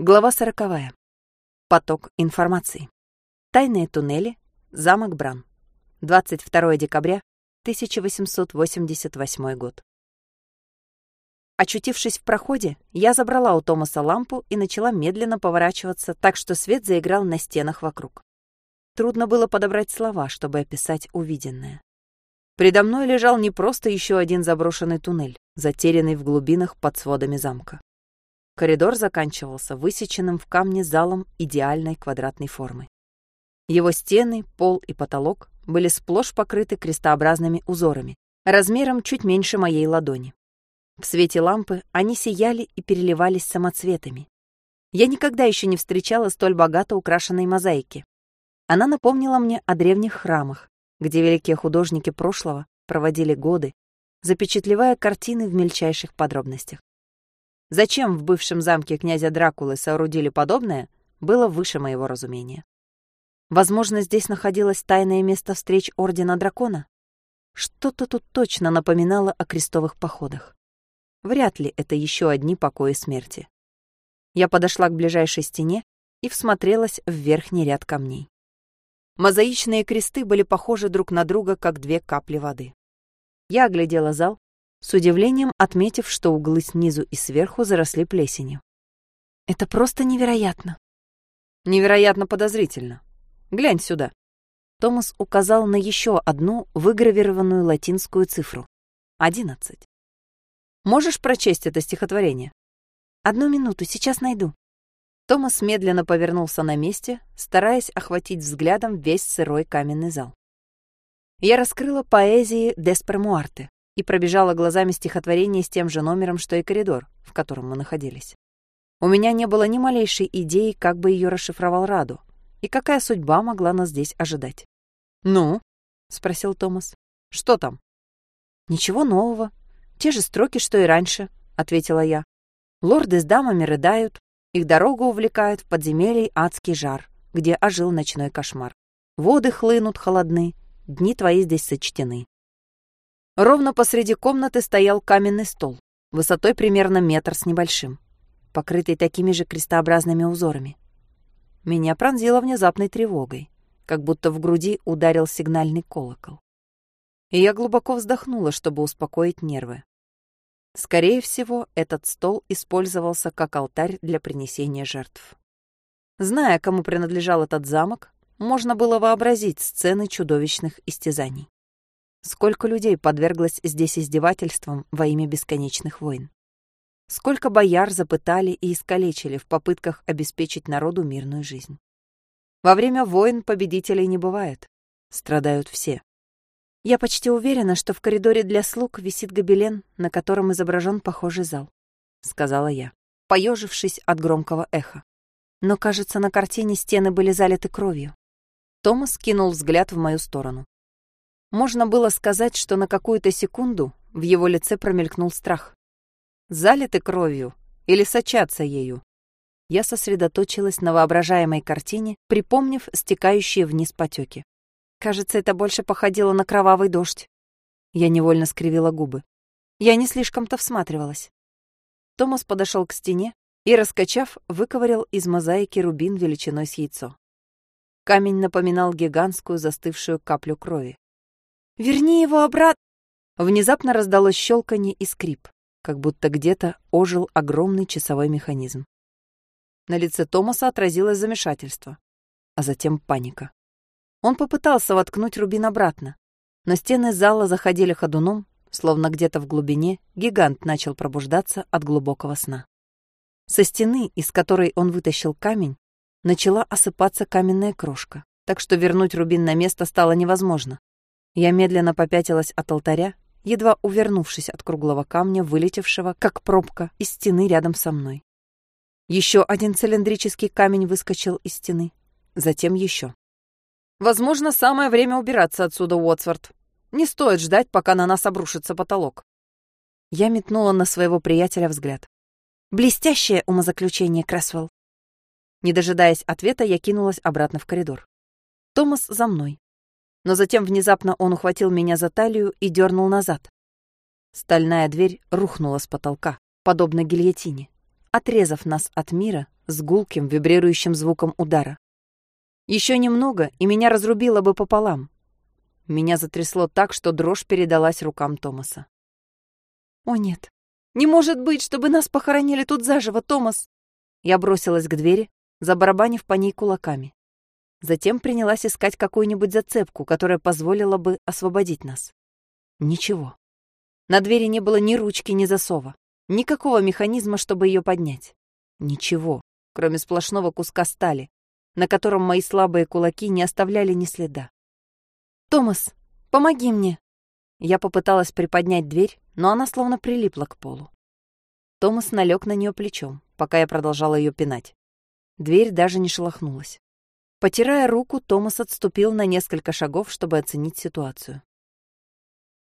Глава сороковая. Поток информации. Тайные туннели. Замок Бран. 22 декабря 1888 год. Очутившись в проходе, я забрала у Томаса лампу и начала медленно поворачиваться, так что свет заиграл на стенах вокруг. Трудно было подобрать слова, чтобы описать увиденное. Предо мной лежал не просто еще один заброшенный туннель, затерянный в глубинах под сводами замка. Коридор заканчивался высеченным в камне залом идеальной квадратной формы. Его стены, пол и потолок были сплошь покрыты крестообразными узорами, размером чуть меньше моей ладони. В свете лампы они сияли и переливались самоцветами. Я никогда еще не встречала столь богато украшенной мозаики. Она напомнила мне о древних храмах, где великие художники прошлого проводили годы, запечатлевая картины в мельчайших подробностях. Зачем в бывшем замке князя Дракулы соорудили подобное, было выше моего разумения. Возможно, здесь находилось тайное место встреч Ордена Дракона? Что-то тут точно напоминало о крестовых походах. Вряд ли это еще одни покои смерти. Я подошла к ближайшей стене и всмотрелась в верхний ряд камней. Мозаичные кресты были похожи друг на друга, как две капли воды. Я оглядела зал с удивлением отметив, что углы снизу и сверху заросли плесенью. «Это просто невероятно!» «Невероятно подозрительно. Глянь сюда». Томас указал на еще одну выгравированную латинскую цифру — одиннадцать. «Можешь прочесть это стихотворение?» «Одну минуту, сейчас найду». Томас медленно повернулся на месте, стараясь охватить взглядом весь сырой каменный зал. Я раскрыла поэзии Деспер и пробежала глазами стихотворение с тем же номером, что и коридор, в котором мы находились. У меня не было ни малейшей идеи, как бы ее расшифровал Раду, и какая судьба могла нас здесь ожидать. «Ну?» — спросил Томас. «Что там?» «Ничего нового. Те же строки, что и раньше», — ответила я. «Лорды с дамами рыдают, их дорогу увлекают в подземелье адский жар, где ожил ночной кошмар. Воды хлынут холодны, дни твои здесь сочтены. Ровно посреди комнаты стоял каменный стол, высотой примерно метр с небольшим, покрытый такими же крестообразными узорами. Меня пронзило внезапной тревогой, как будто в груди ударил сигнальный колокол. И я глубоко вздохнула, чтобы успокоить нервы. Скорее всего, этот стол использовался как алтарь для принесения жертв. Зная, кому принадлежал этот замок, можно было вообразить сцены чудовищных истязаний. Сколько людей подверглось здесь издевательствам во имя бесконечных войн? Сколько бояр запытали и искалечили в попытках обеспечить народу мирную жизнь? Во время войн победителей не бывает. Страдают все. Я почти уверена, что в коридоре для слуг висит гобелен, на котором изображен похожий зал, сказала я, поежившись от громкого эха. Но, кажется, на картине стены были залиты кровью. Томас кинул взгляд в мою сторону. Можно было сказать, что на какую-то секунду в его лице промелькнул страх. Залиты кровью или сочатся ею? Я сосредоточилась на воображаемой картине, припомнив стекающие вниз потеки. Кажется, это больше походило на кровавый дождь. Я невольно скривила губы. Я не слишком-то всматривалась. Томас подошел к стене и, раскачав, выковырял из мозаики рубин величиной с яйцо. Камень напоминал гигантскую застывшую каплю крови. Верни его обратно!» Внезапно раздалось щелканье и скрип, как будто где-то ожил огромный часовой механизм. На лице Томаса отразилось замешательство, а затем паника. Он попытался воткнуть рубин обратно, но стены зала заходили ходуном, словно где-то в глубине гигант начал пробуждаться от глубокого сна. Со стены, из которой он вытащил камень, начала осыпаться каменная крошка, так что вернуть рубин на место стало невозможно. Я медленно попятилась от алтаря, едва увернувшись от круглого камня, вылетевшего, как пробка, из стены рядом со мной. Еще один цилиндрический камень выскочил из стены, затем еще. «Возможно, самое время убираться отсюда, Уотсворт. Не стоит ждать, пока на нас обрушится потолок». Я метнула на своего приятеля взгляд. «Блестящее умозаключение, Крэсвелл». Не дожидаясь ответа, я кинулась обратно в коридор. Томас за мной но затем внезапно он ухватил меня за талию и дернул назад. Стальная дверь рухнула с потолка, подобно гильотине, отрезав нас от мира, с гулким вибрирующим звуком удара. Еще немного, и меня разрубило бы пополам. Меня затрясло так, что дрожь передалась рукам Томаса. «О нет, не может быть, чтобы нас похоронили тут заживо, Томас!» Я бросилась к двери, забарабанив по ней кулаками. Затем принялась искать какую-нибудь зацепку, которая позволила бы освободить нас. Ничего. На двери не было ни ручки, ни засова. Никакого механизма, чтобы ее поднять. Ничего, кроме сплошного куска стали, на котором мои слабые кулаки не оставляли ни следа. «Томас, помоги мне!» Я попыталась приподнять дверь, но она словно прилипла к полу. Томас налег на нее плечом, пока я продолжала ее пинать. Дверь даже не шелохнулась. Потирая руку, Томас отступил на несколько шагов, чтобы оценить ситуацию.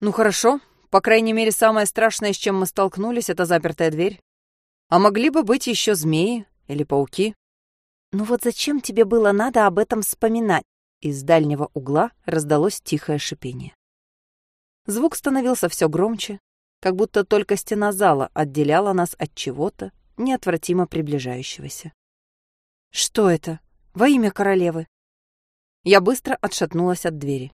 «Ну хорошо, по крайней мере, самое страшное, с чем мы столкнулись, это запертая дверь. А могли бы быть еще змеи или пауки. «Ну вот зачем тебе было надо об этом вспоминать?» Из дальнего угла раздалось тихое шипение. Звук становился все громче, как будто только стена зала отделяла нас от чего-то неотвратимо приближающегося. «Что это? Во имя королевы!» Я быстро отшатнулась от двери.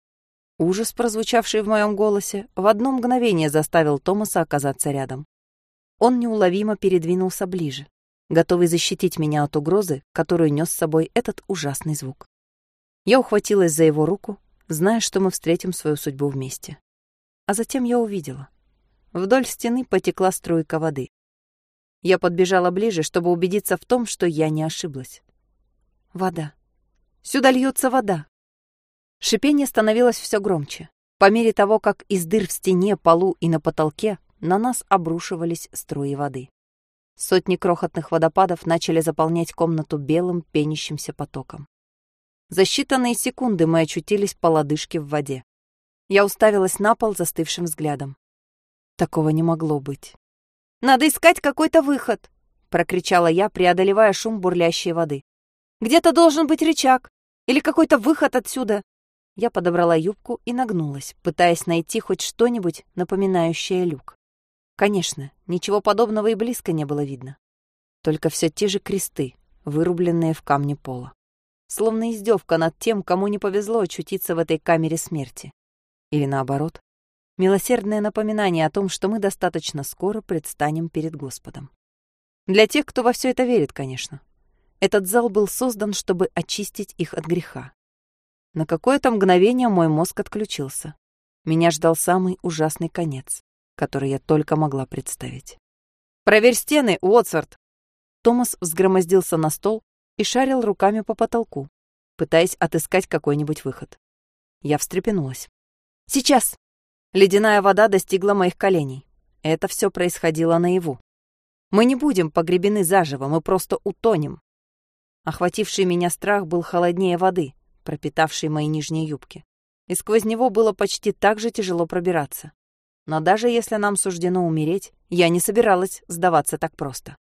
Ужас, прозвучавший в моем голосе, в одно мгновение заставил Томаса оказаться рядом. Он неуловимо передвинулся ближе готовый защитить меня от угрозы, которую нес с собой этот ужасный звук. Я ухватилась за его руку, зная, что мы встретим свою судьбу вместе. А затем я увидела. Вдоль стены потекла струйка воды. Я подбежала ближе, чтобы убедиться в том, что я не ошиблась. Вода. Сюда льется вода. Шипение становилось все громче. По мере того, как из дыр в стене, полу и на потолке на нас обрушивались струи воды. Сотни крохотных водопадов начали заполнять комнату белым пенящимся потоком. За считанные секунды мы очутились по лодыжке в воде. Я уставилась на пол застывшим взглядом. Такого не могло быть. «Надо искать какой-то выход!» — прокричала я, преодолевая шум бурлящей воды. «Где-то должен быть рычаг! Или какой-то выход отсюда!» Я подобрала юбку и нагнулась, пытаясь найти хоть что-нибудь, напоминающее люк. Конечно, ничего подобного и близко не было видно. Только все те же кресты, вырубленные в камне пола. Словно издевка над тем, кому не повезло очутиться в этой камере смерти. Или наоборот, милосердное напоминание о том, что мы достаточно скоро предстанем перед Господом. Для тех, кто во все это верит, конечно. Этот зал был создан, чтобы очистить их от греха. На какое-то мгновение мой мозг отключился. Меня ждал самый ужасный конец который я только могла представить. «Проверь стены, Уотсворт!» Томас взгромоздился на стол и шарил руками по потолку, пытаясь отыскать какой-нибудь выход. Я встрепенулась. «Сейчас!» Ледяная вода достигла моих коленей. Это все происходило наяву. Мы не будем погребены заживо, мы просто утонем. Охвативший меня страх был холоднее воды, пропитавшей мои нижние юбки. И сквозь него было почти так же тяжело пробираться. Но даже если нам суждено умереть, я не собиралась сдаваться так просто.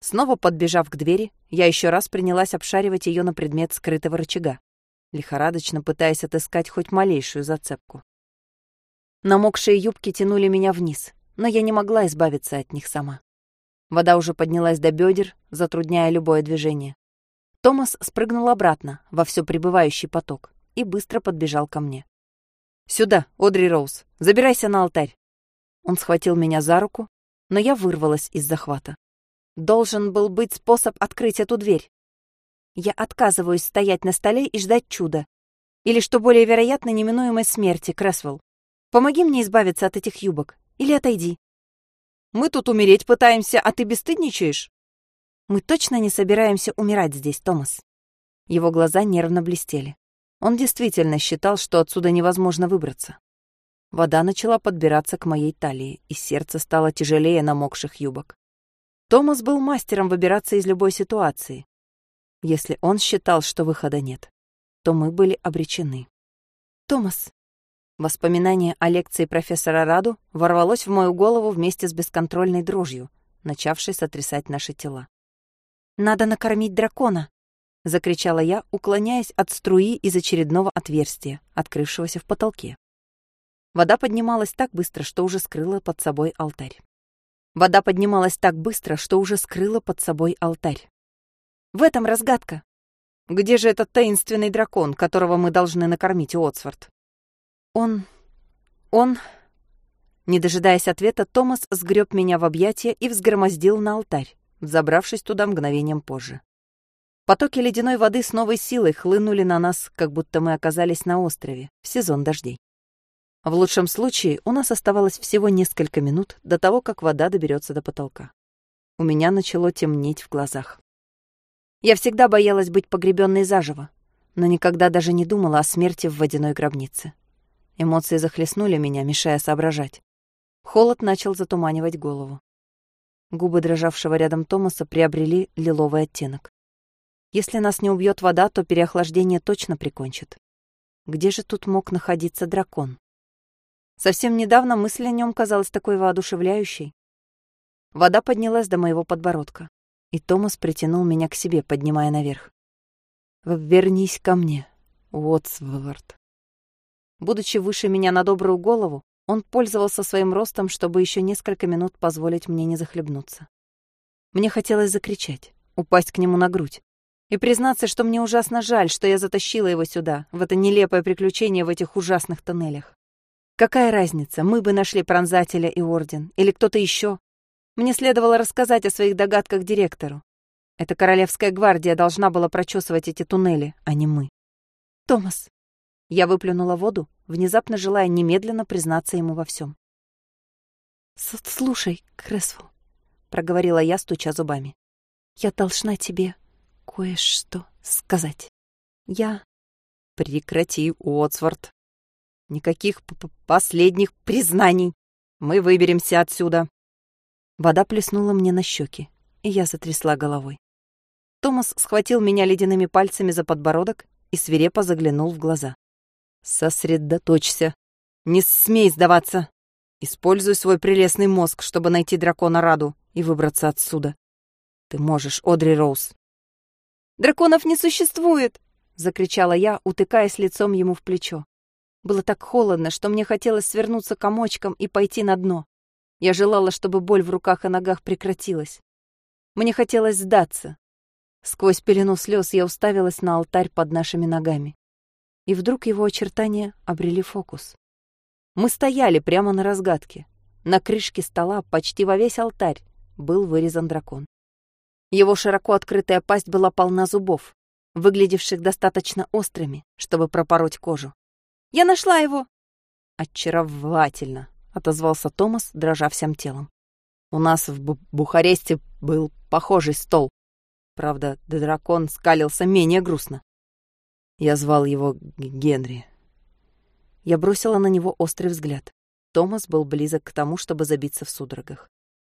Снова подбежав к двери, я еще раз принялась обшаривать ее на предмет скрытого рычага, лихорадочно пытаясь отыскать хоть малейшую зацепку. Намокшие юбки тянули меня вниз, но я не могла избавиться от них сама. Вода уже поднялась до бедер, затрудняя любое движение. Томас спрыгнул обратно во все прибывающий поток и быстро подбежал ко мне. «Сюда, Одри Роуз, забирайся на алтарь». Он схватил меня за руку, но я вырвалась из захвата. Должен был быть способ открыть эту дверь. Я отказываюсь стоять на столе и ждать чуда. Или, что более вероятно, неминуемой смерти, Кресвелл. Помоги мне избавиться от этих юбок. Или отойди. Мы тут умереть пытаемся, а ты бесстыдничаешь? Мы точно не собираемся умирать здесь, Томас. Его глаза нервно блестели. Он действительно считал, что отсюда невозможно выбраться. Вода начала подбираться к моей талии, и сердце стало тяжелее намокших юбок. Томас был мастером выбираться из любой ситуации. Если он считал, что выхода нет, то мы были обречены. «Томас!» Воспоминание о лекции профессора Раду ворвалось в мою голову вместе с бесконтрольной дрожью, начавшей сотрясать наши тела. «Надо накормить дракона!» — закричала я, уклоняясь от струи из очередного отверстия, открывшегося в потолке. Вода поднималась так быстро, что уже скрыла под собой алтарь. Вода поднималась так быстро, что уже скрыла под собой алтарь. В этом разгадка. Где же этот таинственный дракон, которого мы должны накормить, Уотсворт? Он... он... Не дожидаясь ответа, Томас сгреб меня в объятия и взгромоздил на алтарь, взобравшись туда мгновением позже. Потоки ледяной воды с новой силой хлынули на нас, как будто мы оказались на острове в сезон дождей. В лучшем случае у нас оставалось всего несколько минут до того, как вода доберется до потолка. У меня начало темнеть в глазах. Я всегда боялась быть погребенной заживо, но никогда даже не думала о смерти в водяной гробнице. Эмоции захлестнули меня, мешая соображать. Холод начал затуманивать голову. Губы дрожавшего рядом Томаса приобрели лиловый оттенок. Если нас не убьет вода, то переохлаждение точно прикончит. Где же тут мог находиться дракон? Совсем недавно мысль о нем казалась такой воодушевляющей. Вода поднялась до моего подбородка, и Томас притянул меня к себе, поднимая наверх. «Вернись ко мне, Уотсворт». Будучи выше меня на добрую голову, он пользовался своим ростом, чтобы еще несколько минут позволить мне не захлебнуться. Мне хотелось закричать, упасть к нему на грудь и признаться, что мне ужасно жаль, что я затащила его сюда, в это нелепое приключение в этих ужасных тоннелях. Какая разница, мы бы нашли пронзателя и орден, или кто-то еще. Мне следовало рассказать о своих догадках директору. Эта королевская гвардия должна была прочесывать эти туннели, а не мы. «Томас!» Я выплюнула воду, внезапно желая немедленно признаться ему во всем. «Слушай, Кресвелл», — проговорила я, стуча зубами, — «я должна тебе кое-что сказать. Я...» «Прекрати, Уотсворт. Никаких п -п последних признаний. Мы выберемся отсюда». Вода плеснула мне на щеки, и я затрясла головой. Томас схватил меня ледяными пальцами за подбородок и свирепо заглянул в глаза. Сосредоточься. Не смей сдаваться. Используй свой прелестный мозг, чтобы найти дракона Раду и выбраться отсюда. Ты можешь, Одри Роуз. «Драконов не существует!» — закричала я, утыкаясь лицом ему в плечо. Было так холодно, что мне хотелось свернуться комочком и пойти на дно. Я желала, чтобы боль в руках и ногах прекратилась. Мне хотелось сдаться. Сквозь пелену слез я уставилась на алтарь под нашими ногами и вдруг его очертания обрели фокус. Мы стояли прямо на разгадке. На крышке стола почти во весь алтарь был вырезан дракон. Его широко открытая пасть была полна зубов, выглядевших достаточно острыми, чтобы пропороть кожу. «Я нашла его!» «Очаровательно!» — отозвался Томас, дрожа всем телом. «У нас в Бу Бухаресте был похожий стол. Правда, дракон скалился менее грустно. Я звал его Генри. Я бросила на него острый взгляд. Томас был близок к тому, чтобы забиться в судорогах.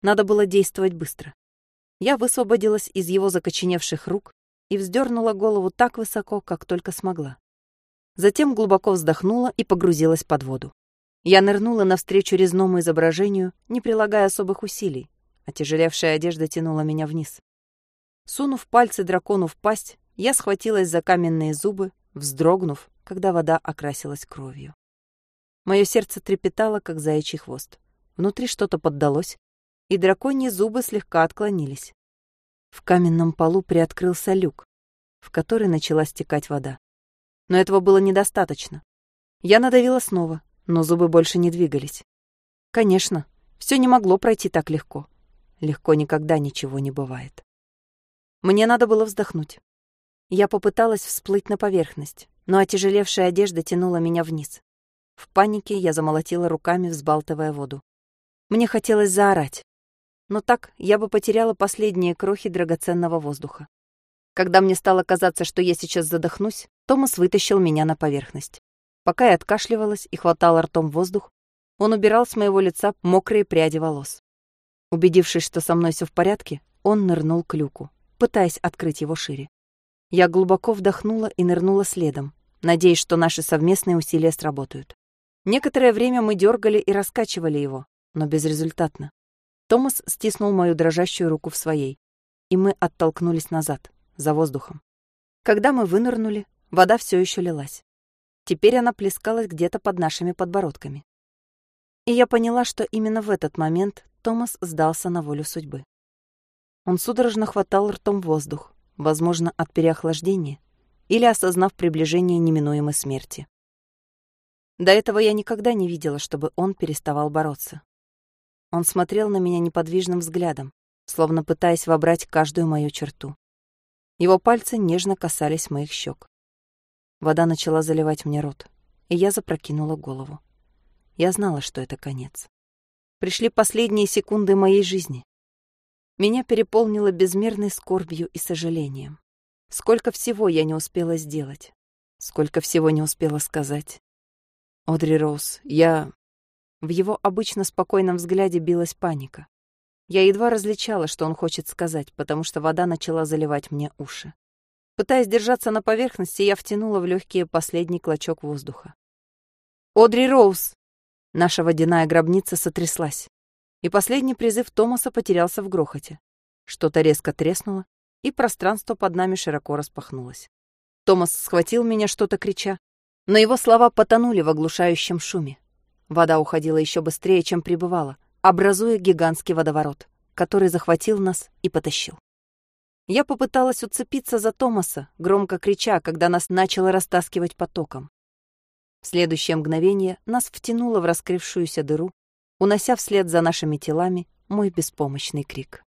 Надо было действовать быстро. Я высвободилась из его закоченевших рук и вздернула голову так высоко, как только смогла. Затем глубоко вздохнула и погрузилась под воду. Я нырнула навстречу резному изображению, не прилагая особых усилий, а тяжелевшая одежда тянула меня вниз. Сунув пальцы дракону в пасть, я схватилась за каменные зубы, вздрогнув, когда вода окрасилась кровью. Мое сердце трепетало, как заячий хвост. Внутри что-то поддалось, и драконьи зубы слегка отклонились. В каменном полу приоткрылся люк, в который начала стекать вода. Но этого было недостаточно. Я надавила снова, но зубы больше не двигались. Конечно, все не могло пройти так легко. Легко никогда ничего не бывает. Мне надо было вздохнуть. Я попыталась всплыть на поверхность, но отяжелевшая одежда тянула меня вниз. В панике я замолотила руками, взбалтывая воду. Мне хотелось заорать. Но так я бы потеряла последние крохи драгоценного воздуха. Когда мне стало казаться, что я сейчас задохнусь, Томас вытащил меня на поверхность. Пока я откашливалась и хватала ртом воздух, он убирал с моего лица мокрые пряди волос. Убедившись, что со мной все в порядке, он нырнул к люку, пытаясь открыть его шире. Я глубоко вдохнула и нырнула следом, надеясь, что наши совместные усилия сработают. Некоторое время мы дергали и раскачивали его, но безрезультатно. Томас стиснул мою дрожащую руку в своей, и мы оттолкнулись назад, за воздухом. Когда мы вынырнули, вода все еще лилась. Теперь она плескалась где-то под нашими подбородками. И я поняла, что именно в этот момент Томас сдался на волю судьбы. Он судорожно хватал ртом воздух, возможно, от переохлаждения или осознав приближение неминуемой смерти. До этого я никогда не видела, чтобы он переставал бороться. Он смотрел на меня неподвижным взглядом, словно пытаясь вобрать каждую мою черту. Его пальцы нежно касались моих щек. Вода начала заливать мне рот, и я запрокинула голову. Я знала, что это конец. Пришли последние секунды моей жизни. Меня переполнило безмерной скорбью и сожалением. Сколько всего я не успела сделать. Сколько всего не успела сказать. Одри Роуз, я... В его обычно спокойном взгляде билась паника. Я едва различала, что он хочет сказать, потому что вода начала заливать мне уши. Пытаясь держаться на поверхности, я втянула в легкие последний клочок воздуха. «Одри Роуз!» Наша водяная гробница сотряслась, и последний призыв Томаса потерялся в грохоте. Что-то резко треснуло, и пространство под нами широко распахнулось. Томас схватил меня, что-то крича, но его слова потонули в оглушающем шуме. Вода уходила еще быстрее, чем прибывала, образуя гигантский водоворот, который захватил нас и потащил. Я попыталась уцепиться за Томаса, громко крича, когда нас начало растаскивать потоком. В следующее мгновение нас втянуло в раскрывшуюся дыру, унося вслед за нашими телами мой беспомощный крик.